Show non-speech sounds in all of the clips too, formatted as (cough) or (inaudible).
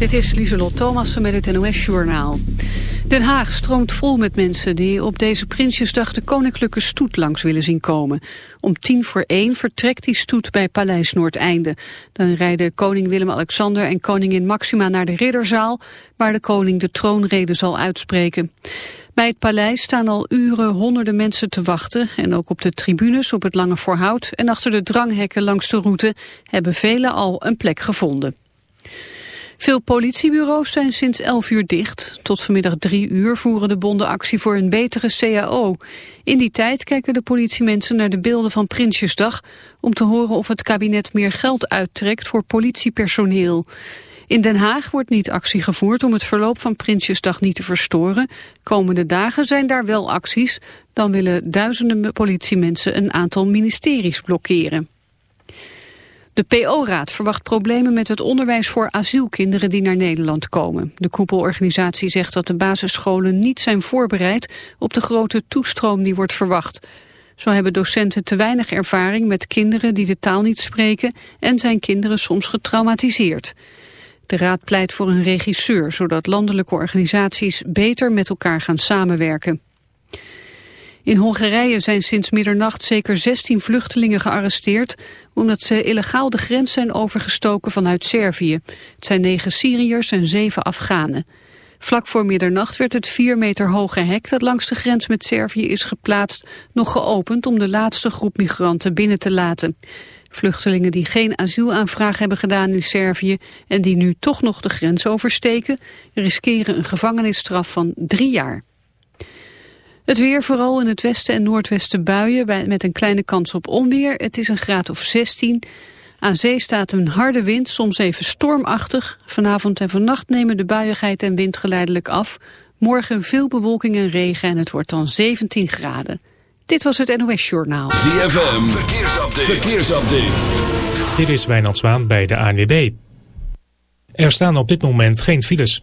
Dit is Lieselot Thomassen met het NOS-journaal. Den Haag stroomt vol met mensen die op deze Prinsjesdag de koninklijke stoet langs willen zien komen. Om tien voor één vertrekt die stoet bij Paleis Noordeinde. Dan rijden koning Willem-Alexander en koningin Maxima naar de ridderzaal, waar de koning de troonrede zal uitspreken. Bij het paleis staan al uren honderden mensen te wachten en ook op de tribunes op het Lange Voorhout en achter de dranghekken langs de route hebben velen al een plek gevonden. Veel politiebureaus zijn sinds 11 uur dicht. Tot vanmiddag 3 uur voeren de bonden actie voor een betere CAO. In die tijd kijken de politiemensen naar de beelden van Prinsjesdag... om te horen of het kabinet meer geld uittrekt voor politiepersoneel. In Den Haag wordt niet actie gevoerd om het verloop van Prinsjesdag niet te verstoren. Komende dagen zijn daar wel acties. Dan willen duizenden politiemensen een aantal ministeries blokkeren. De PO-raad verwacht problemen met het onderwijs voor asielkinderen die naar Nederland komen. De koepelorganisatie zegt dat de basisscholen niet zijn voorbereid op de grote toestroom die wordt verwacht. Zo hebben docenten te weinig ervaring met kinderen die de taal niet spreken en zijn kinderen soms getraumatiseerd. De raad pleit voor een regisseur, zodat landelijke organisaties beter met elkaar gaan samenwerken. In Hongarije zijn sinds middernacht zeker 16 vluchtelingen gearresteerd... omdat ze illegaal de grens zijn overgestoken vanuit Servië. Het zijn negen Syriërs en zeven Afghanen. Vlak voor middernacht werd het 4 meter hoge hek dat langs de grens met Servië is geplaatst... nog geopend om de laatste groep migranten binnen te laten. Vluchtelingen die geen asielaanvraag hebben gedaan in Servië... en die nu toch nog de grens oversteken... riskeren een gevangenisstraf van drie jaar. Het weer vooral in het westen en noordwesten buien met een kleine kans op onweer. Het is een graad of 16. Aan zee staat een harde wind, soms even stormachtig. Vanavond en vannacht nemen de buiigheid en wind geleidelijk af. Morgen veel bewolking en regen en het wordt dan 17 graden. Dit was het NOS Journaal. ZFM, verkeersupdate. verkeersupdate. Dit is Wijnand Zwaan bij de ANWB. Er staan op dit moment geen files.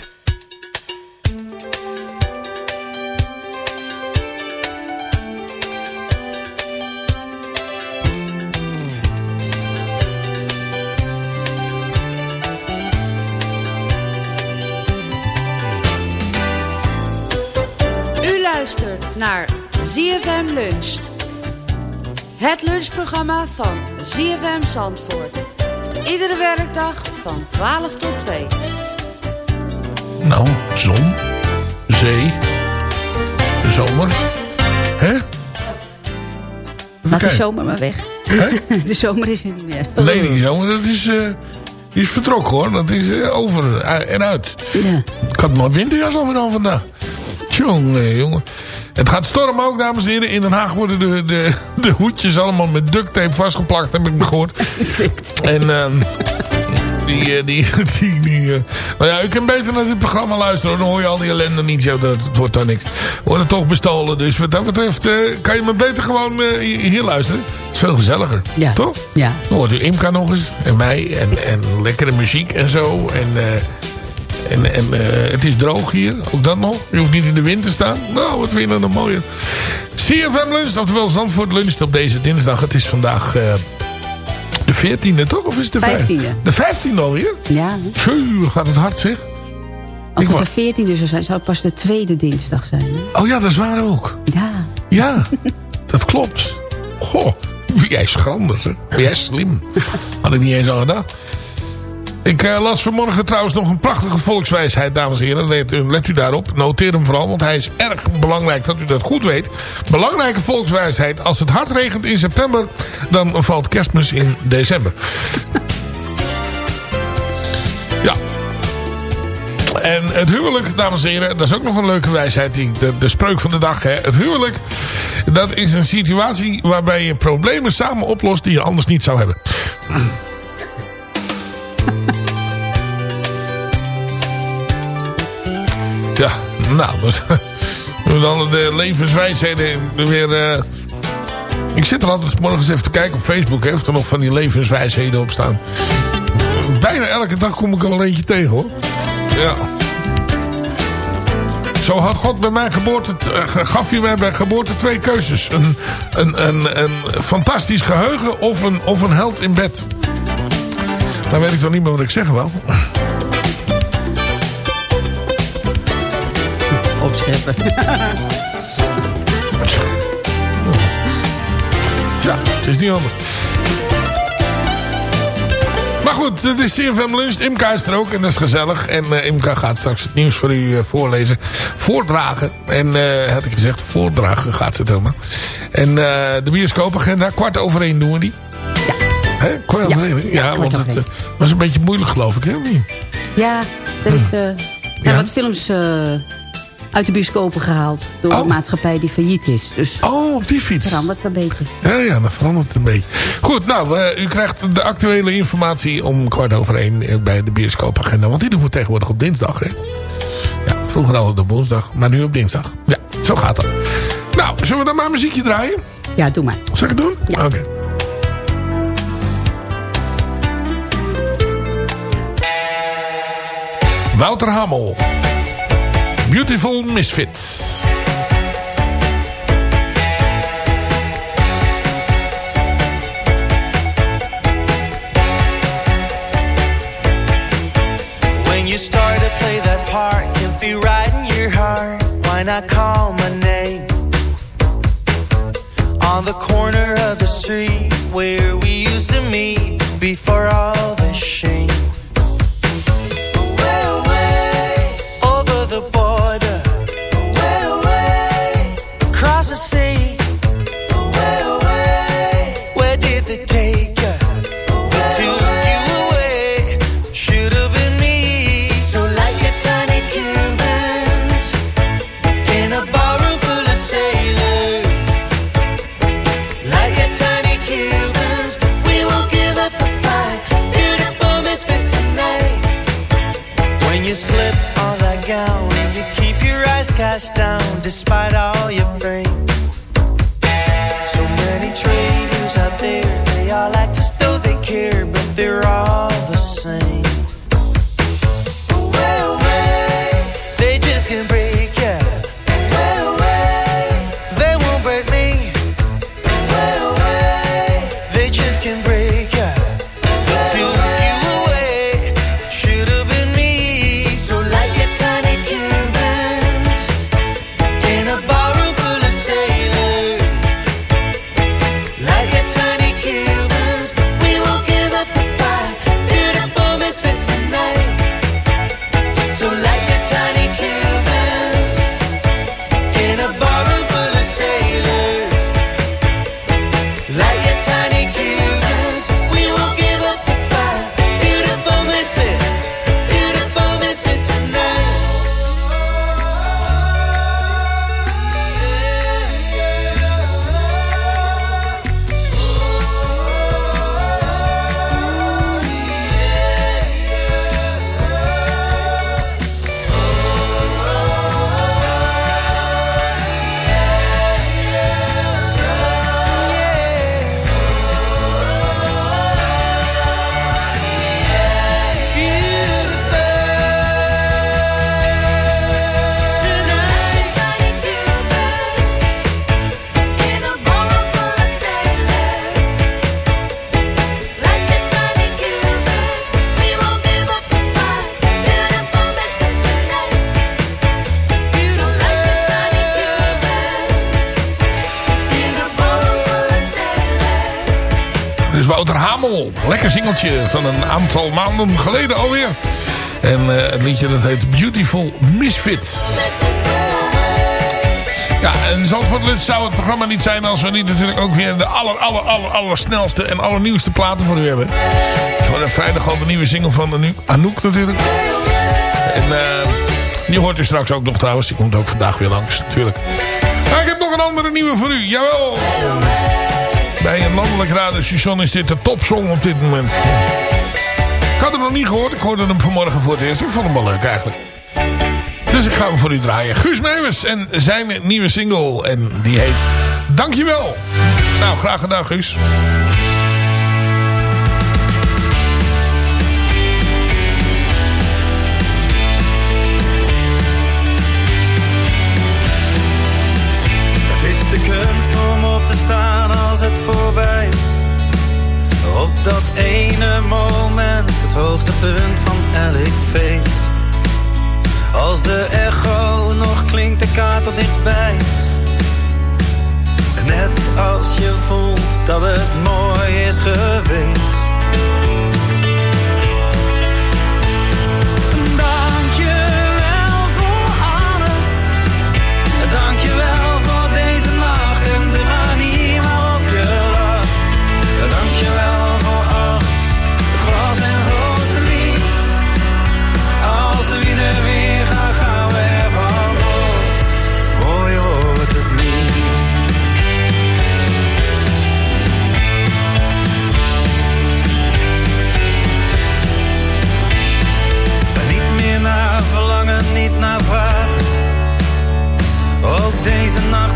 Naar ZFM Lunch. Het lunchprogramma van ZFM Zandvoort. Iedere werkdag van 12 tot 2. Nou, zon, zee, de zomer. Hè? Laat de zomer maar weg. (laughs) De zomer is er niet meer. Nee, die zomer dat is, uh, die is vertrokken hoor. Dat is uh, over en uit. Ja. Ik had mijn winterjas al weer aan vandaag. Jongen, jongen. Het gaat stormen ook, dames en heren. In Den Haag worden de, de, de hoedjes allemaal met duct tape vastgeplakt, heb ik gehoord. (laughs) en uh, Die, eh, (laughs) die, die, die, eh. nou ja, u kunt beter naar dit programma luisteren. Dan hoor je al die ellende niet. Zo, dat, het wordt dan niks. We worden toch bestolen. Dus wat dat betreft uh, kan je maar beter gewoon hier luisteren. Het is veel gezelliger. Ja. Toch? Ja. Dan hoort u Imka nog eens. En mij. En, en lekkere muziek en zo. En... En, en het is droog hier, ook dat nog. Je hoeft niet in de wind te staan. Nou, wat vind je nou mooier. CFM Lunch, oftewel Zandvoort Lunch op deze dinsdag. Het is vandaag uh, de 14e toch? Of is het de 15e? De 15e alweer? Ja. Tjuu, gaat het hard zeg. Als het de 14e zou zijn, zou het pas de tweede dinsdag zijn. Hè? Oh ja, dat is waar ook. Ja. Ja, dat klopt. Goh, jij is grandig. Hè? Jij is slim. Had ik niet eens al gedacht. Ik uh, las vanmorgen trouwens nog een prachtige volkswijsheid, dames en heren. Let, let, u daarop. Noteer hem vooral, want hij is erg belangrijk dat u dat goed weet. Belangrijke volkswijsheid. Als het hard regent in september, dan valt kerstmis in december. (laughs) ja. En het huwelijk, dames en heren, dat is ook nog een leuke wijsheid. Die, de, de spreuk van de dag. Hè. Het huwelijk, dat is een situatie waarbij je problemen samen oplost die je anders niet zou hebben. Nou, dus, (laughs) dan de levenswijsheden weer... Uh, ik zit er altijd morgens even te kijken op Facebook. Heeft er nog van die levenswijsheden op staan. Bijna elke dag kom ik er wel eentje tegen hoor. Ja. Zo had God bij mijn geboorte, uh, gaf hij mij bij geboorte twee keuzes. Een, een, een, een fantastisch geheugen of een, of een held in bed. Dan weet ik toch niet meer wat ik zeggen wil. (laughs) Tja, het is niet anders. Maar goed, het is CFM Lunch. Imka is er ook en dat is gezellig. En uh, Imka gaat straks het nieuws voor u uh, voorlezen. Voordragen. En uh, had ik gezegd, voordragen gaat ze het helemaal. En de bioscoopagenda, kwart over één doen we die. Ja. Hè? Kwart over één? Ja, ja want het was een beetje moeilijk geloof ik, hè? Ja, er is... Hm. Ja, wat films uit de bioscopen gehaald. Door oh. een maatschappij die failliet is. Dus oh, op die fiets. verandert een beetje. Ja, ja, dat verandert het een beetje. Goed, nou, uh, u krijgt de actuele informatie om kwart over één bij de bioscoopagenda. Want die doen we tegenwoordig op dinsdag, hè. Ja, vroeger altijd op woensdag, maar nu op dinsdag. Ja, zo gaat dat. Nou, zullen we dan maar een muziekje draaien? Ja, doe maar. Zal ik het doen? Ja. Oké. Okay. Wouter Hamel. Beautiful Misfits. When you start to play that part, can feel right in your heart. Why not call my name? On the corner of the street where we used to meet before all cast down despite all your frame. Van een aantal maanden geleden alweer. En eh, het liedje dat heet Beautiful Misfits. Ja, en Zandvoort zou het programma niet zijn als we niet natuurlijk ook weer de aller, aller, aller, aller snelste en allernieuwste platen voor u hebben. Voor de vrijdag al de nieuwe single van Anouk natuurlijk. En uh, die hoort u straks ook nog trouwens. Die komt ook vandaag weer langs natuurlijk. Maar ik heb nog een andere nieuwe voor u. Jawel. Bij een landelijk radiostation is dit de topsong op dit moment. Ik had hem nog niet gehoord. Ik hoorde hem vanmorgen voor het eerst. Ik vond hem wel leuk eigenlijk. Dus ik ga hem voor u draaien. Guus Meeuwis en zijn nieuwe single. En die heet Dankjewel. Nou, graag gedaan Guus. Dat ene moment, het hoogtepunt van elk feest. Als de echo nog klinkt, de kaart al dichtbij is. Net als je voelt dat het mooi is geweest.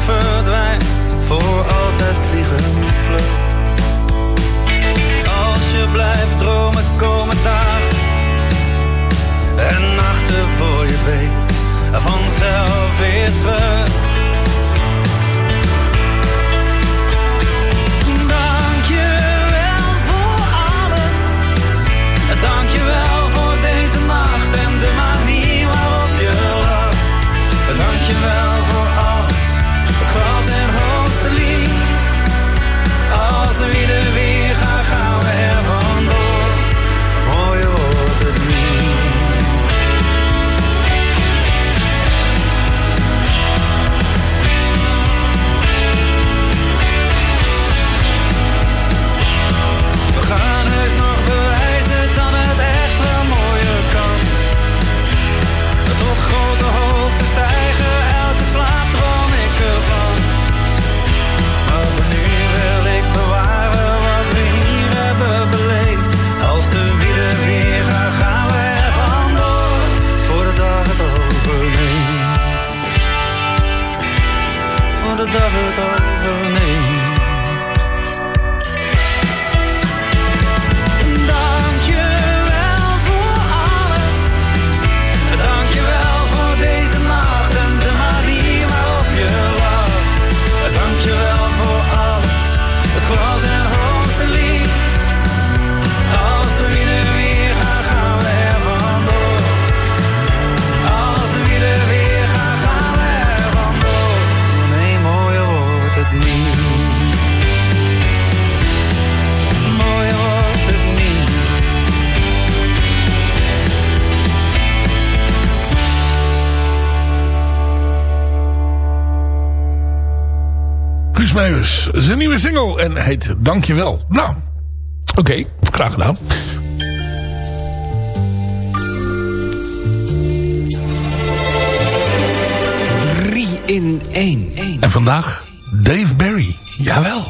Verdwijnt voor altijd vliegend vlug. Als je blijft dromen, komen dagen en nachten voor je weet vanzelf weer terug. Nieuwe single en heet Dankjewel. Nou, oké, graag gedaan. Drie in één. En vandaag Dave Barry. Jawel.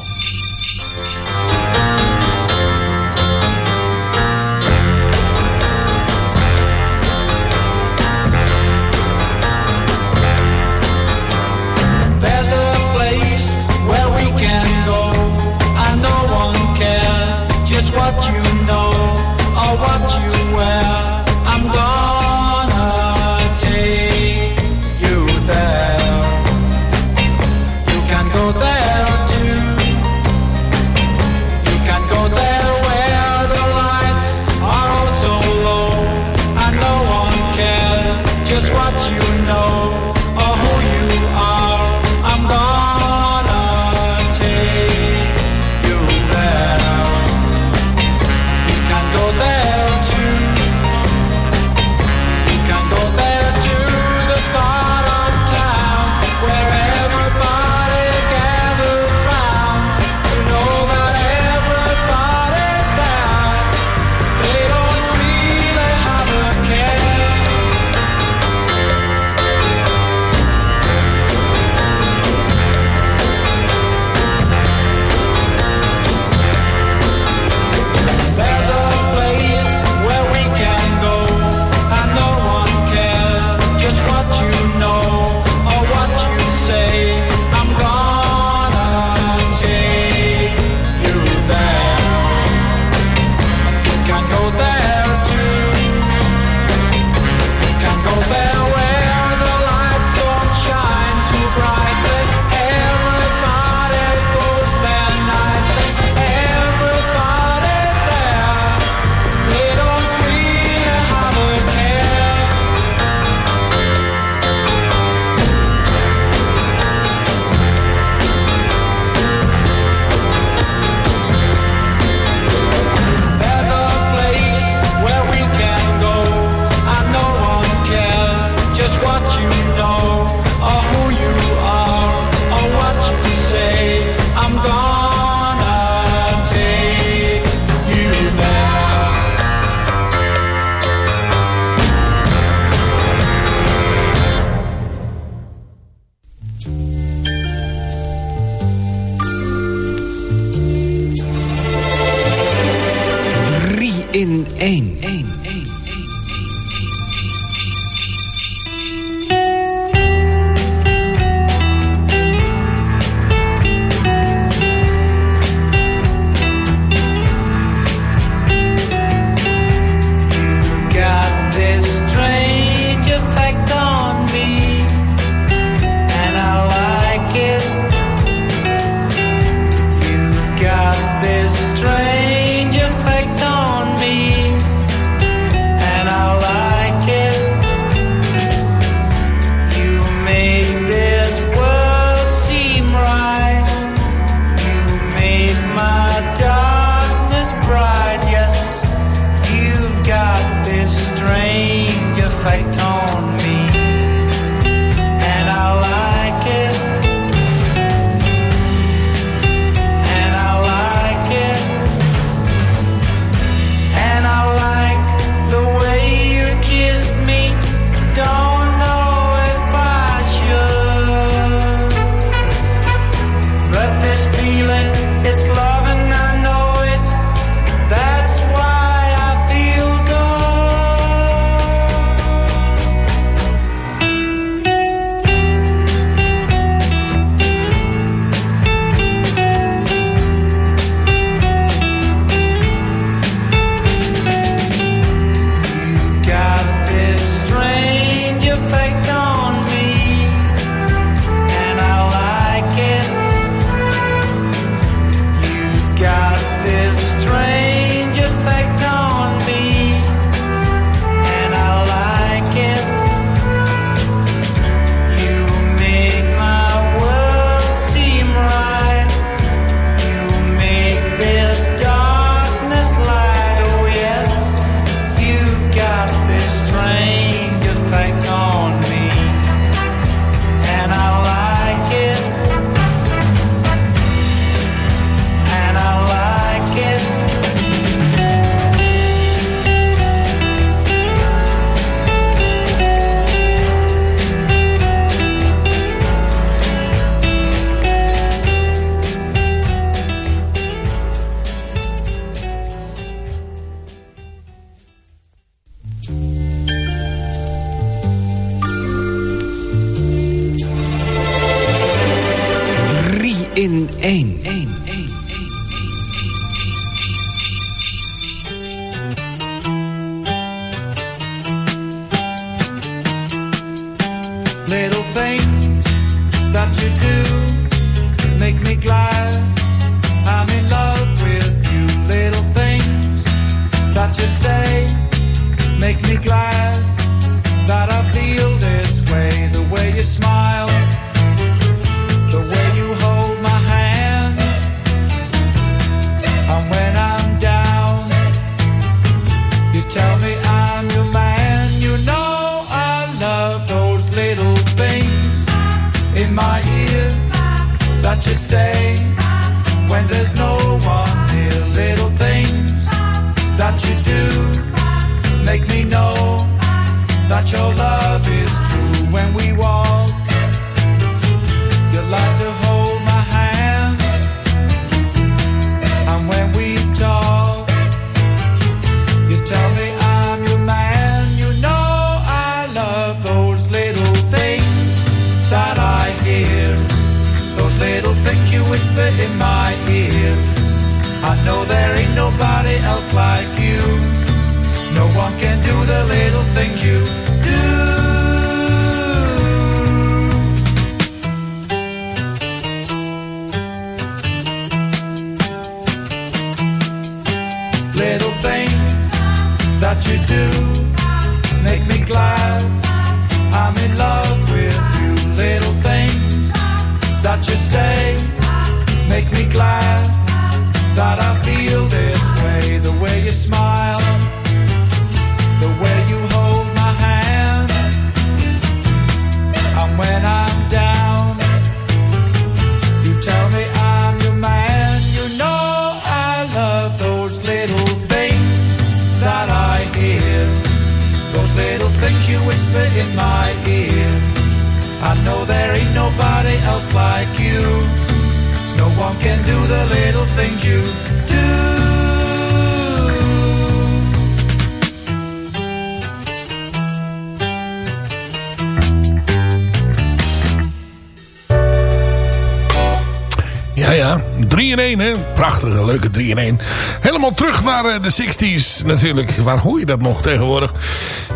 3 in 1, hè? Prachtige, leuke 3 in 1. Helemaal terug naar eh, de 60s natuurlijk. Waar hoor je dat nog tegenwoordig?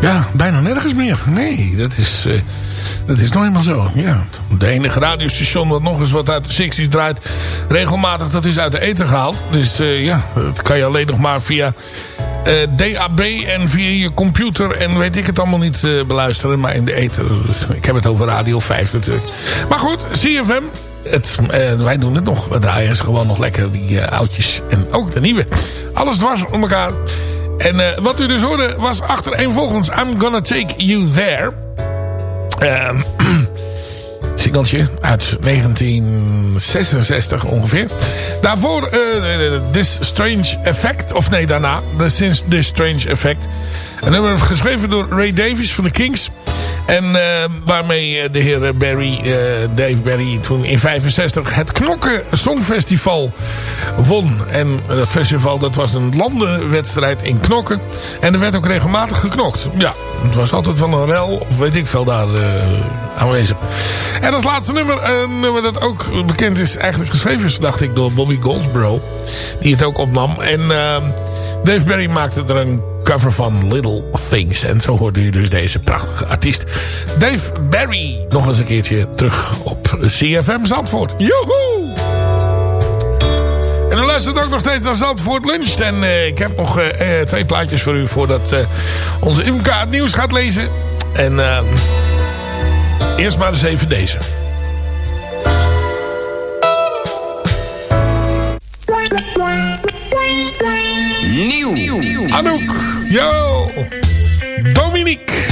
Ja, bijna nergens meer. Nee, dat is, eh, dat is nou eenmaal zo. Ja, de enige radiostation wat nog eens wat uit de 60s draait... regelmatig, dat is uit de ether gehaald. Dus eh, ja, dat kan je alleen nog maar via... DAB en via je computer en weet ik het allemaal niet beluisteren. Maar in de ether. Dus ik heb het over Radio 5 natuurlijk. Maar goed, CFM. Het, eh, wij doen het nog. We draaien ze gewoon nog lekker die eh, oudjes. En ook de nieuwe. Alles dwars om elkaar. En eh, wat u dus hoorde was achtereenvolgens I'm Gonna Take You There. Ehm (clears throat) singeltje uit 1966 ongeveer. Daarvoor This Strange Effect. Of nee, daarna. Since This Strange Effect. Een nummer geschreven door Ray Davies van de Kings. En eh, waarmee eh, de heer Barry, eh, Dave Barry toen in 65 het Knokken Songfestival won. En dat festival dat was een landenwedstrijd in Knokken. En er werd ook regelmatig geknokt. Ja, het was altijd wel een rel of weet ik veel daar aanwezig. En als laatste nummer, een nummer dat ook bekend is, eigenlijk geschreven is, dacht ik, door Bobby Goldsboro. Die het ook opnam. En Dave Barry maakte er een cover van Little Things. En zo hoorde u dus deze prachtige artiest. Dave Barry nog eens een keertje terug op CFM Zandvoort. Joehoe! En u luistert ook nog steeds naar Zandvoort Lunch. En eh, ik heb nog eh, eh, twee plaatjes voor u voordat onze Imka het nieuws gaat lezen. En eh, eerst maar eens even deze. Nieuw. Anouk. Yo. Dominique.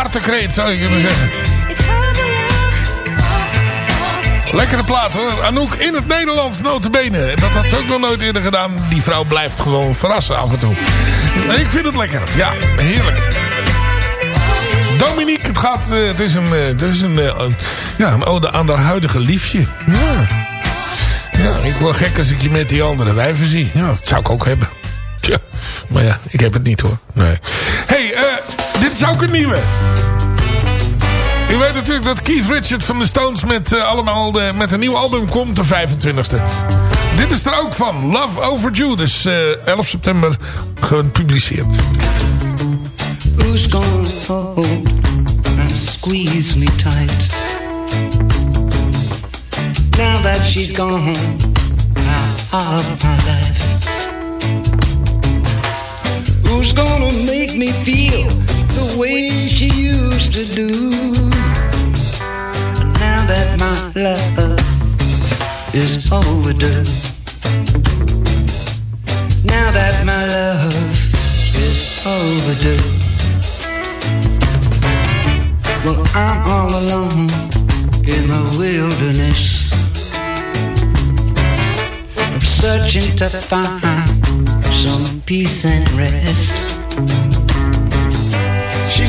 Hartekreet, zou je kunnen zeggen. Lekkere plaat hoor. Anouk in het Nederlands notabene. Dat had ze ook nog nooit eerder gedaan. Die vrouw blijft gewoon verrassen af en toe. Ik vind het lekker. Ja, heerlijk. Dominique, het, gaat, eh, het is, een, eh, het is een, eh, een- ja, een ode aan haar huidige liefje. Ja. ja, ik word gek als ik je met die andere wijven zie. Ja, dat zou ik ook hebben. Tja, maar ja, ik heb het niet hoor. Nee. hey, dit is ook een nieuwe. U weet natuurlijk dat Keith Richards van de Stones met, eh, allemaal de, met een nieuw album komt, de 25e. Dit is er ook van, Love Overdue, dus eh 11 september gepubliceerd. Who's gonna hold and squeeze me tight? Now that she's gone out of my life. Who's gonna make me feel the way she used to do? Now that my love is overdue. Now that my love is overdue. Well, I'm all alone in the wilderness. I'm searching to find some peace and rest.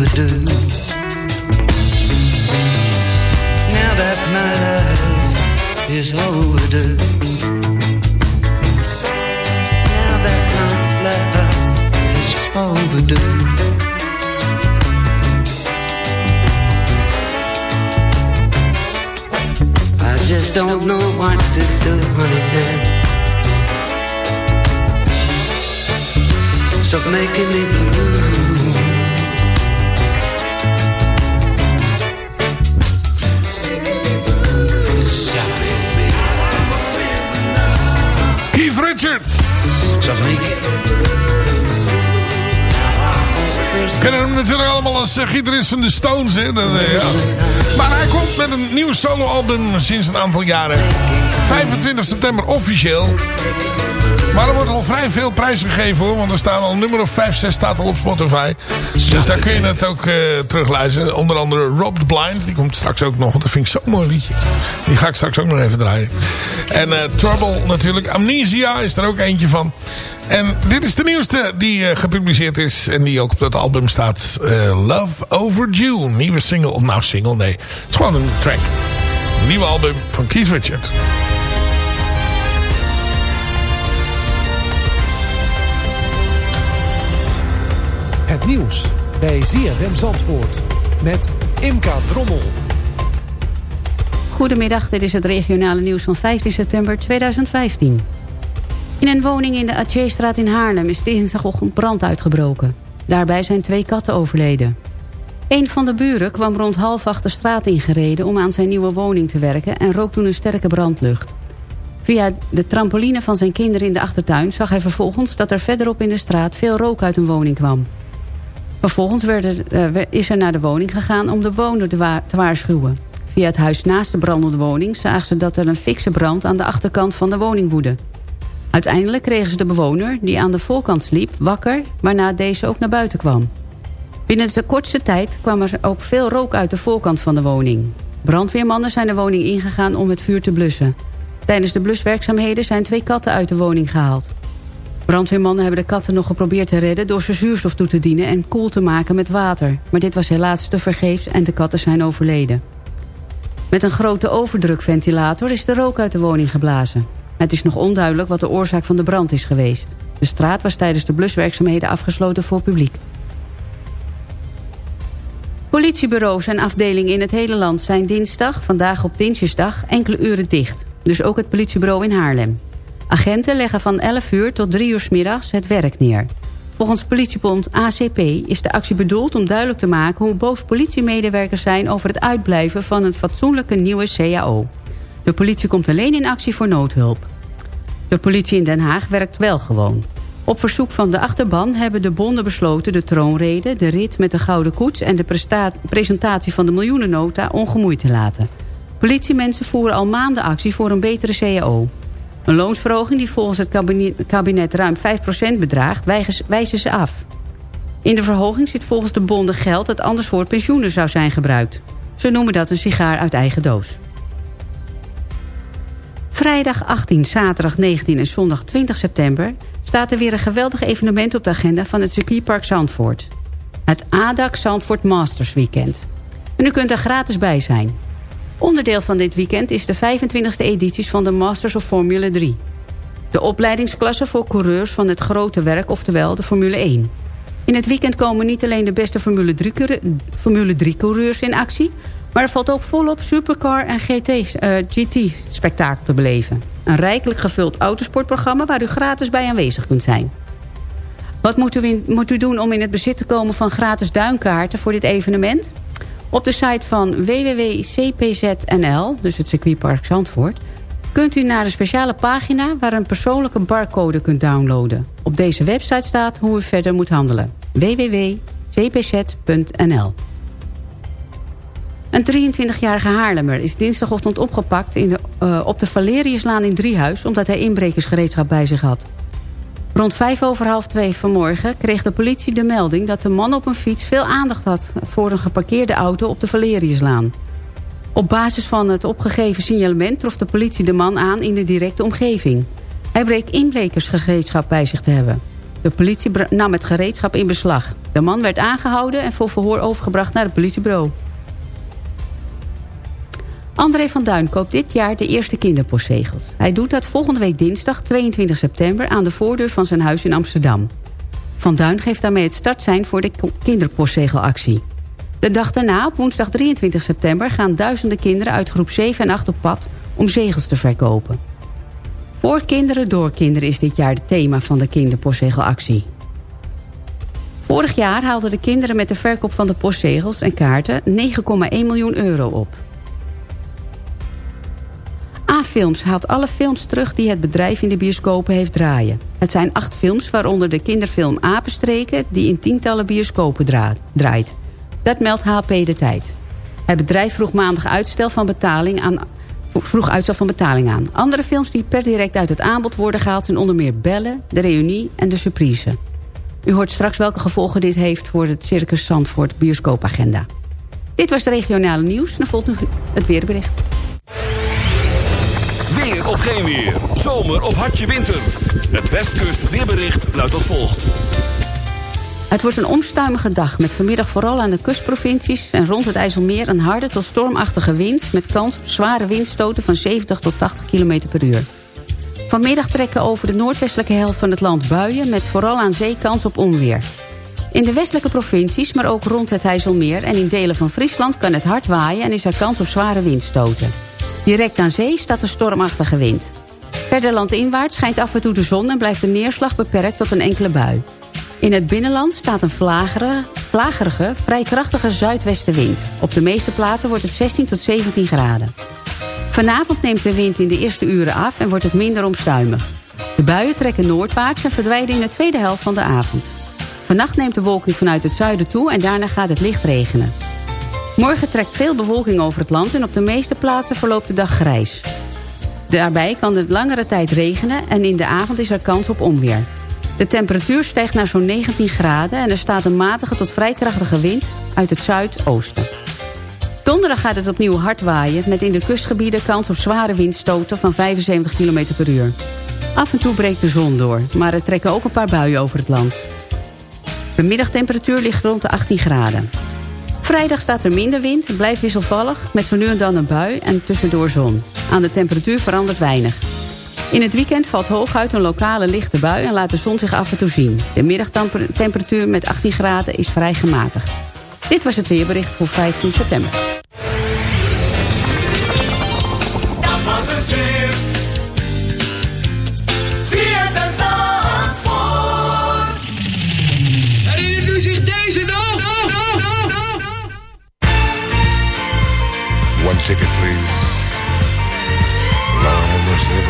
is overdue. Now that my love is overdue. Now that my love is overdue. I just don't know what to do, honey. Stop making me als eh, gitarist van de Stones. Hè? Eh, ja. Maar hij komt met een nieuw soloalbum sinds een aantal jaren. 25 september officieel. Maar er wordt al vrij veel prijs gegeven hoor. Want er staan al nummer of 5, 6 staat al op Spotify. Dus daar kun je het ook eh terugluisteren. Onder andere Rob the Blind. Die komt straks ook nog. Want dat vind ik zo'n mooi liedje. Die ga ik straks ook nog even draaien. En eh, Trouble natuurlijk. Amnesia is er ook eentje van. En dit is de nieuwste die eh, gepubliceerd is. En die ook op dat album staat. Love Overdue. Nieuwe single. Of nou single, nee. Het is gewoon een track. Nieuwe album van Keith Richards. Nieuws bij ZFM Zandvoort met Imka Drommel. Goedemiddag, dit is het regionale nieuws van 15 september 2015. In een woning in de Atjeestraat in Haarlem is dinsdagochtend brand uitgebroken. Daarbij zijn twee katten overleden. Een van de buren kwam rond half acht de straat ingereden... om aan zijn nieuwe woning te werken en rook toen een sterke brandlucht. Via de trampoline van zijn kinderen in de achtertuin... zag hij vervolgens dat er verderop in de straat veel rook uit een woning kwam. Vervolgens er, eh, is er naar de woning gegaan om de bewoner te, te waarschuwen. Via het huis naast de brandende woning zagen ze dat er een fikse brand aan de achterkant van de woning woedde. Uiteindelijk kregen ze de bewoner, die aan de voorkant sliep, wakker... waarna deze ook naar buiten kwam. Binnen de kortste tijd kwam er ook veel rook uit de voorkant van de woning. Brandweermannen zijn de woning ingegaan om het vuur te blussen. Tijdens de bluswerkzaamheden zijn twee katten uit de woning gehaald. Brandweermannen hebben de katten nog geprobeerd te redden... door ze zuurstof toe te dienen en koel te maken met water. Maar dit was helaas te vergeefs en de katten zijn overleden. Met een grote overdrukventilator is de rook uit de woning geblazen. Het is nog onduidelijk wat de oorzaak van de brand is geweest. De straat was tijdens de bluswerkzaamheden afgesloten voor publiek. Politiebureaus en afdelingen in het hele land zijn dinsdag, vandaag op Dinsjesdag, enkele uren dicht. Dus ook het politiebureau in Haarlem. Agenten leggen van 11 uur tot 3 uur s middags het werk neer. Volgens politiebond ACP is de actie bedoeld om duidelijk te maken... hoe boos politiemedewerkers zijn over het uitblijven van een fatsoenlijke nieuwe CAO. De politie komt alleen in actie voor noodhulp. De politie in Den Haag werkt wel gewoon. Op verzoek van de achterban hebben de bonden besloten de troonrede... de rit met de Gouden Koets en de presentatie van de miljoenennota ongemoeid te laten. Politiemensen voeren al maanden actie voor een betere CAO. Een loonsverhoging die volgens het kabinet, ruim 5% bedraagt, wijzen ze af. In de verhoging zit volgens de bonden geld dat anders voor pensioenen zou zijn gebruikt. Ze noemen dat een sigaar uit eigen doos. Vrijdag 18, zaterdag 19 en zondag 20 september... staat er weer een geweldig evenement op de agenda van het circuitpark Zandvoort. Het ADAC Zandvoort Masters Weekend. En u kunt er gratis bij zijn. Onderdeel van dit weekend is de 25e edities van de Masters of Formule 3. De opleidingsklasse voor coureurs van het grote werk, oftewel de Formule 1. In het weekend komen niet alleen de beste Formule 3, Formule 3 coureurs in actie... maar er valt ook volop supercar en GT-spektakel uh, te beleven. Een rijkelijk gevuld autosportprogramma waar u gratis bij aanwezig kunt zijn. Wat moet u, moet u doen om in het bezit te komen van gratis duinkaarten voor dit evenement? Op de site van www.cpznl, dus het circuitpark Zandvoort... kunt u naar een speciale pagina waar een persoonlijke barcode kunt downloaden. Op deze website staat hoe u verder moet handelen. www.cpz.nl Een 23-jarige Haarlemmer is dinsdagochtend opgepakt in de, uh, op de Valeriuslaan in Driehuis... omdat hij inbrekersgereedschap bij zich had. Rond vijf over half twee vanmorgen kreeg de politie de melding... dat de man op een fiets veel aandacht had voor een geparkeerde auto op de Valeriuslaan. Op basis van het opgegeven signalement trof de politie de man aan in de directe omgeving. Hij bleek inbrekersgereedschap bij zich te hebben. De politie nam het gereedschap in beslag. De man werd aangehouden en voor verhoor overgebracht naar het politiebureau. André van Duin koopt dit jaar de eerste kinderpostzegels. Hij doet dat volgende week dinsdag 22 september... aan de voordeur van zijn huis in Amsterdam. Van Duin geeft daarmee het startsein voor de kinderpostzegelactie. De dag daarna, op woensdag 23 september... gaan duizenden kinderen uit groep 7 en 8 op pad om zegels te verkopen. Voor kinderen door kinderen is dit jaar het thema van de kinderpostzegelactie. Vorig jaar haalden de kinderen met de verkoop van de postzegels en kaarten 9,1 miljoen euro op. A-Films haalt alle films terug die het bedrijf in de bioscopen heeft draaien. Het zijn acht films, waaronder de kinderfilm Apenstreken... die in tientallen bioscopen draait. Dat meldt HP De Tijd. Het bedrijf vroeg maandag uitstel van betaling aan, vroeg uitstel van betaling aan. Andere films die per direct uit het aanbod worden gehaald... zijn onder meer Bellen, De Reunie en De Surprise. U hoort straks welke gevolgen dit heeft voor het Circus Zandvoort bioscoopagenda. Dit was het regionale nieuws. Dan volgt nu het weerbericht. Weer of geen weer. Zomer of hartje winter. Het Westkust weerbericht luidt als volgt. Het wordt een onstuimige dag met vanmiddag vooral aan de kustprovincies... en rond het IJsselmeer een harde tot stormachtige wind... met kans op zware windstoten van 70 tot 80 km per uur. Vanmiddag trekken over de noordwestelijke helft van het land buien... met vooral aan zee kans op onweer. In de westelijke provincies, maar ook rond het IJsselmeer... en in delen van Friesland kan het hard waaien en is er kans op zware windstoten. Direct aan zee staat de stormachtige wind. Verder landinwaarts schijnt af en toe de zon... en blijft de neerslag beperkt tot een enkele bui. In het binnenland staat een vlagerige, vlagerige, vrij krachtige zuidwestenwind. Op de meeste plaatsen wordt het 16 tot 17 graden. Vanavond neemt de wind in de eerste uren af en wordt het minder omstuimig. De buien trekken noordwaarts en verdwijnen in de tweede helft van de avond. Vannacht neemt de wolking vanuit het zuiden toe en daarna gaat het licht regenen. Morgen trekt veel bewolking over het land en op de meeste plaatsen verloopt de dag grijs. Daarbij kan het langere tijd regenen en in de avond is er kans op onweer. De temperatuur stijgt naar zo'n 19 graden en er staat een matige tot vrij krachtige wind uit het zuidoosten. Donderdag gaat het opnieuw hard waaien met in de kustgebieden kans op zware windstoten van 75 km per uur. Af en toe breekt de zon door, maar er trekken ook een paar buien over het land. De middagtemperatuur ligt rond de 18 graden. Vrijdag staat er minder wind, blijft wisselvallig... met zo nu en dan een bui en tussendoor zon. Aan de temperatuur verandert weinig. In het weekend valt hooguit een lokale lichte bui... en laat de zon zich af en toe zien. De middagtemperatuur met 18 graden is vrij gematigd. Dit was het weerbericht voor 15 september.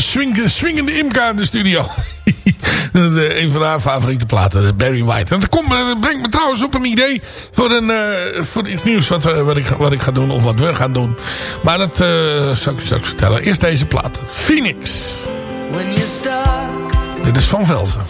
swingende Imka in de studio. (laughs) Eh, een van haar favoriete platen, Barry White. En dat, komt, brengt me trouwens op een idee voor, een, eh, voor iets nieuws wat, wat, ik, wat ik ga doen of wat we gaan doen. Maar dat uh, zal ik je straks vertellen. Eerst deze plaat, Phoenix. When Dit is Van Velzen.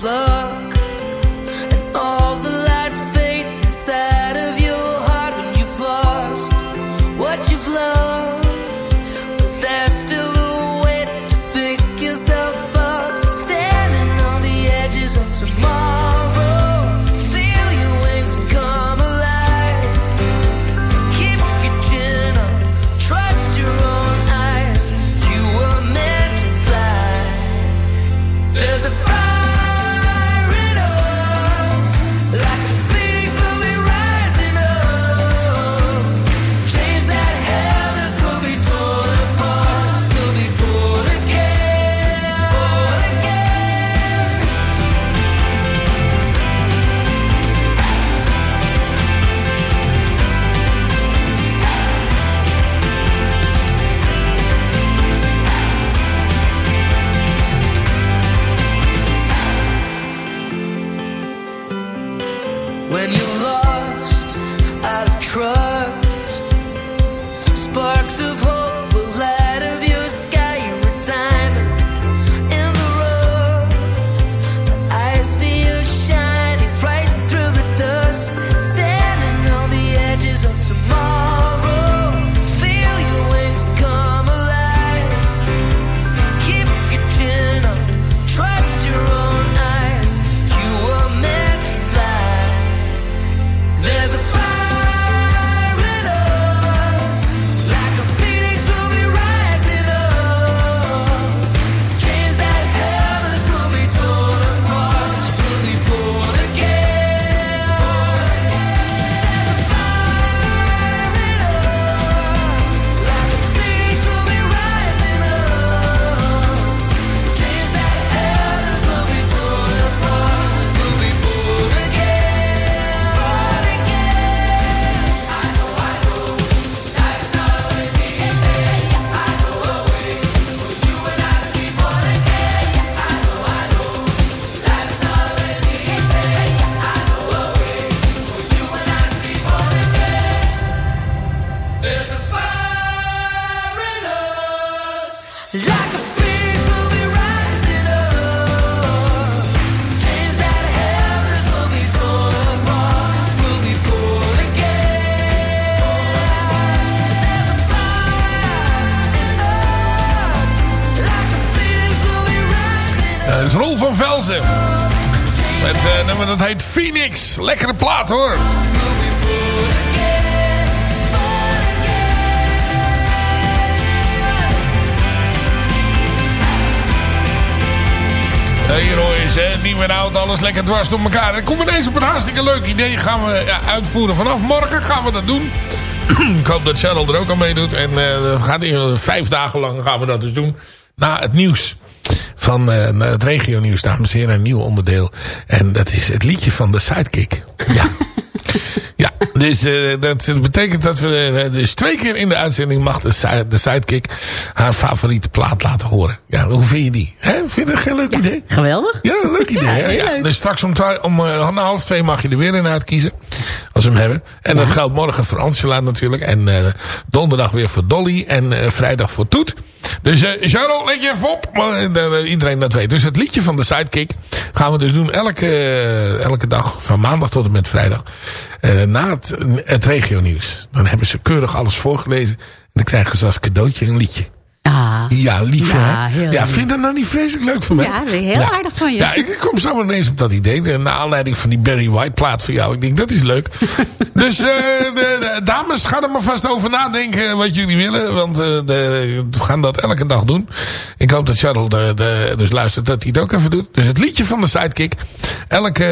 Phoenix. Lekkere plaat hoor. Eh, Hier hoor je ze, nieuw en oud, alles lekker dwars door elkaar. En kom ineens op een hartstikke leuk idee. Gaan we ja, uitvoeren vanaf morgen gaan we dat doen. (clears throat) Ik hoop dat Cheryl er ook aan meedoet. En eh, dat gaat in, vijf dagen lang gaan we dat dus doen. Na het nieuws van eh, het regionieuws, dames en heren, een nieuw onderdeel. En dat is het liedje van de Sidekick. Ja. (laughs) Ja, dus eh, dat betekent dat we eh, dus twee keer in de uitzending mag de, si- de sidekick haar favoriete plaat laten horen. Ja, hoe vind je die? Hè? Vind je dat geen leuk idee? Geweldig. Ja, leuk idee. Ja, leuk. Dus straks om, om half twee mag je er weer een uitkiezen. Als we hem hebben. En dat geldt morgen voor Angela natuurlijk. En donderdag weer voor Dolly. En vrijdag voor Toet. Dus uh, Charles, let je even op. Eh, eh, iedereen dat weet. Dus het liedje van de Sidekick gaan we dus doen elke, eh, elke dag. Van maandag tot en met vrijdag. eh, na het, het regionieuws. Dan hebben ze keurig alles voorgelezen. En dan krijgen ze als cadeautje een liedje. Ah. Ja, lief Ja, hè? ja, vind dat nou niet vreselijk leuk van mij? Ja, heel aardig van je. Ja, ik kom zo ineens op dat idee. De- Naar aanleiding van die Barry White plaat van jou. Ik denk, dat is leuk. (laughs) dus eh, de, de dames, ga er maar vast over nadenken wat jullie willen. Want eh, de, we gaan dat elke dag doen. Ik hoop dat Charles dus luistert dat hij het ook even doet. Dus het liedje van de Sidekick. Elke,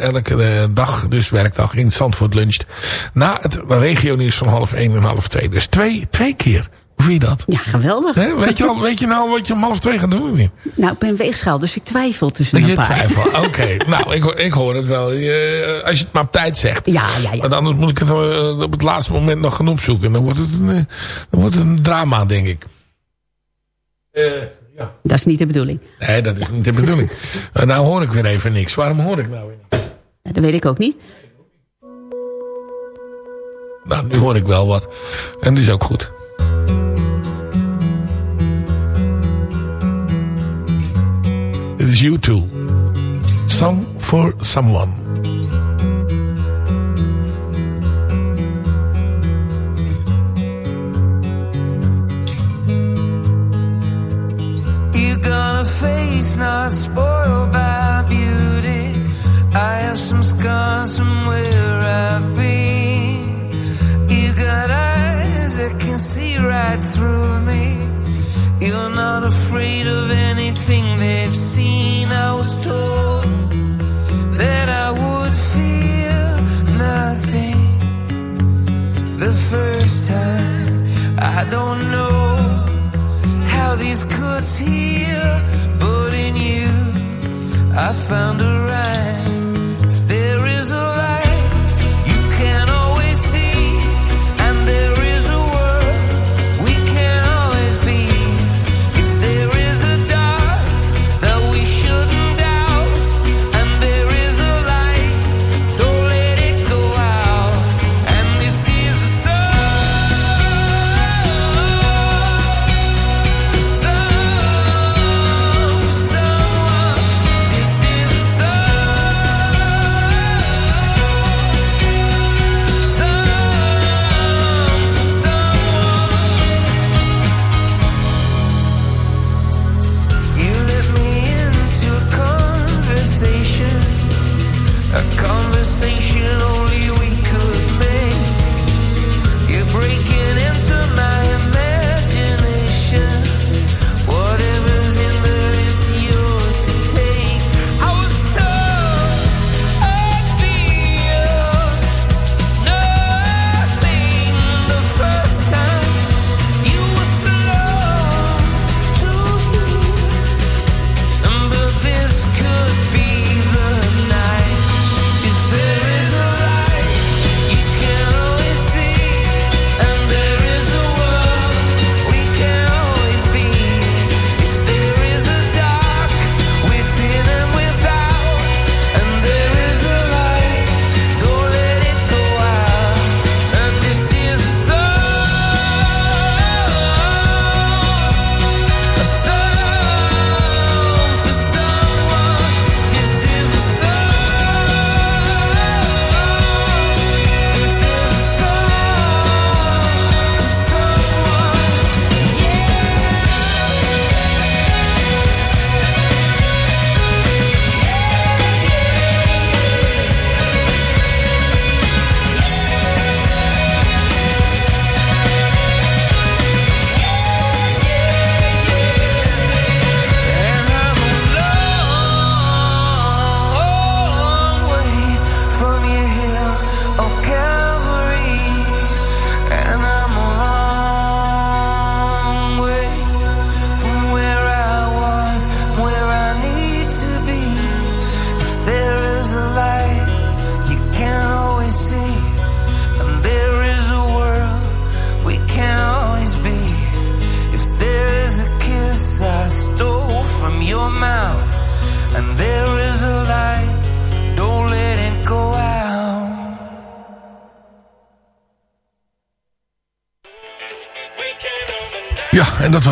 elke eh, dag, dus werkdag in Zandvoort luncht. Na het regionieuws van half één en half twee. Dus twee, twee keer. Hoe vind je dat? Ja, geweldig. Hè? Weet, je al, weet je nou wat je om half twee gaat doen niet? Nou, ik ben weegschaal, dus ik twijfel tussen Dat een je paar. twijfelt. (laughs) Oké, nou, ik, ik hoor het wel. Je- als je het maar op tijd zegt. Ja, ja, ja. Want anders moet ik het eh, op het laatste moment nog gaan opzoeken. Dan wordt het een, eh, dan wordt het een drama, denk ik. Eh, ja. Dat is niet de bedoeling. Nee, dat is niet de bedoeling. (laughs) Eh, nou hoor ik weer even niks. Waarom hoor ik nou weer niks? Dat weet ik ook niet. Nou, nu hoor ik wel wat. En dat is ook goed. Is U2. Song for Someone. You got a face not spoiled by beauty. I have some scars from where I've been. You got eyes that can see right through me. You're not afraid of anything they've seen. I was told that I would feel nothing the first time. I don't know how these cuts heal, but in you I found a rhyme.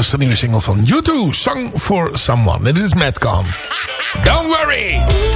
was de nieuwe single van YouTube, Song for Someone. En dit is Madcom. Don't worry!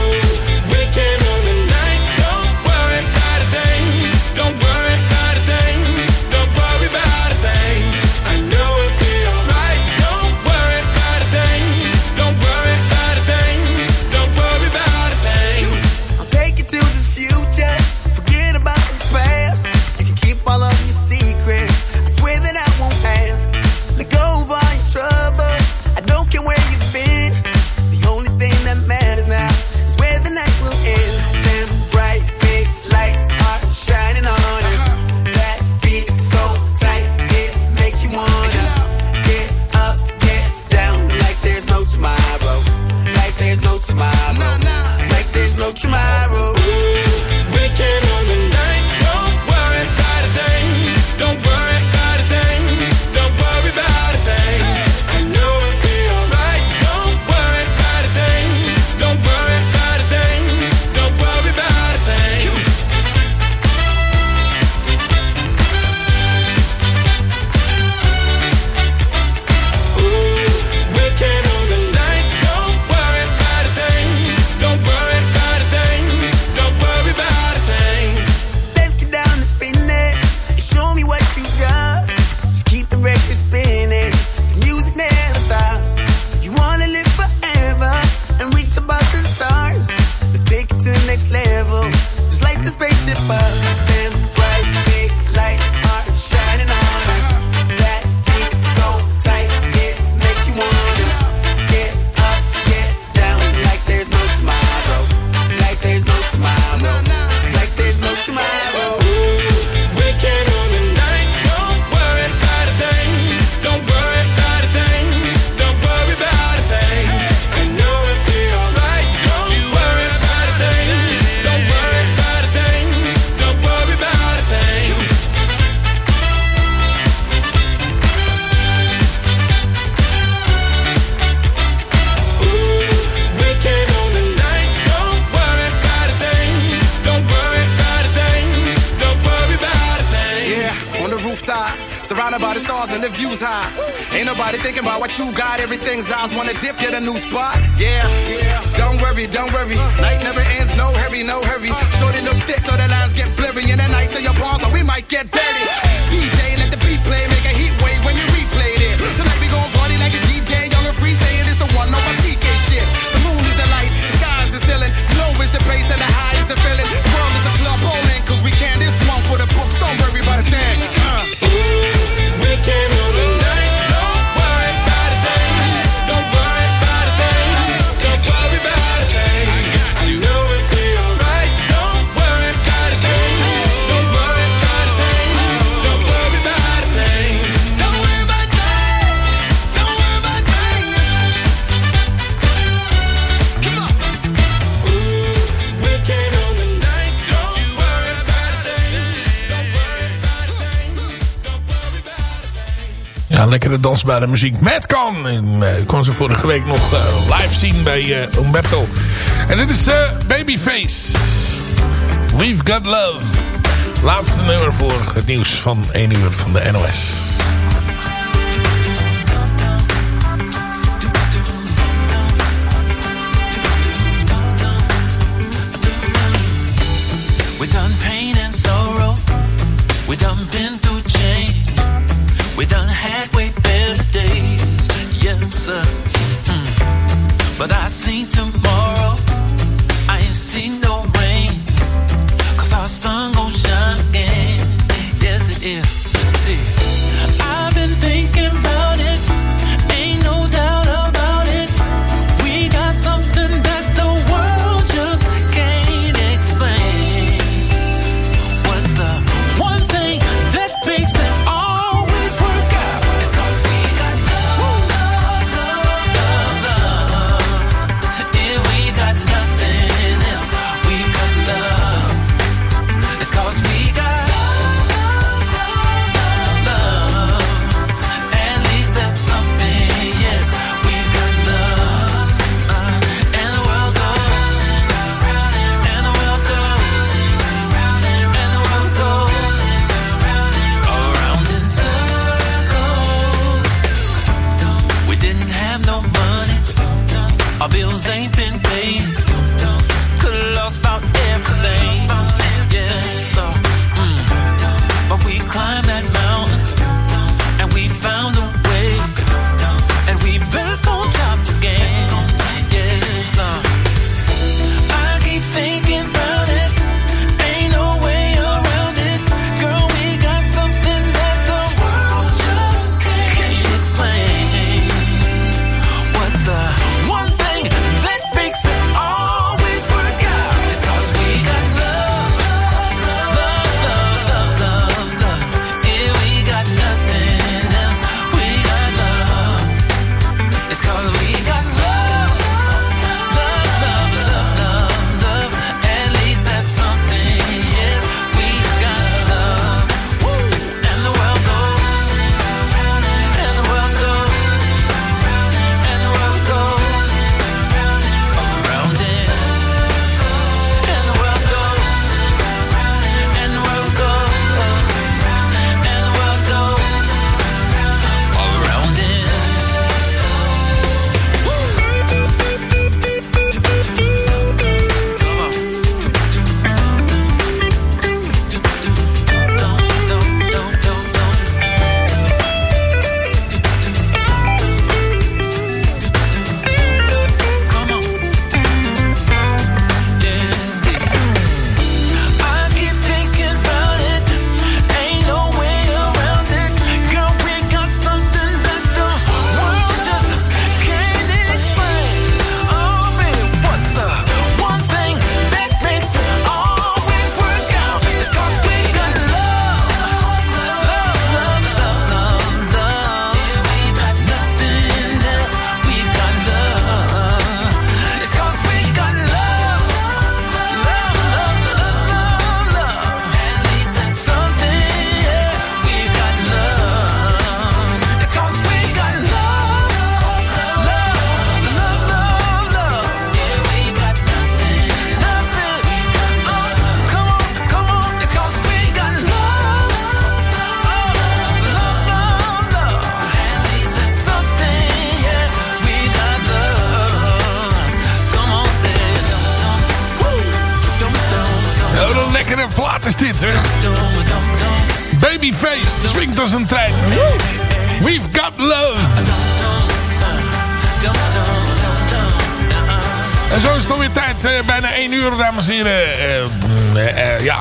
lekkere dansbare muziek. Madcon. En eh, ik kon ze vorige week nog eh, live zien bij eh, Umberto. En dit is Babyface. We've Got Love. Laatste nummer voor het nieuws van 1 uur van de NOS.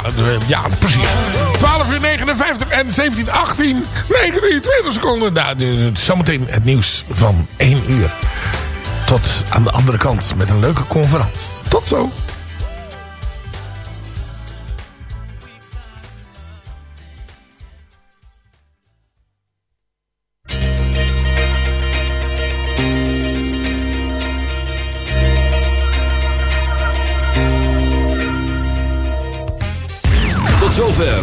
Ja, eh, ja, precies. 12 uur 59 en 17, 18, 19, 20 seconden. Nou, zometeen het nieuws van 1 uur. Tot aan de andere kant met een leuke conferentie. Tot zo.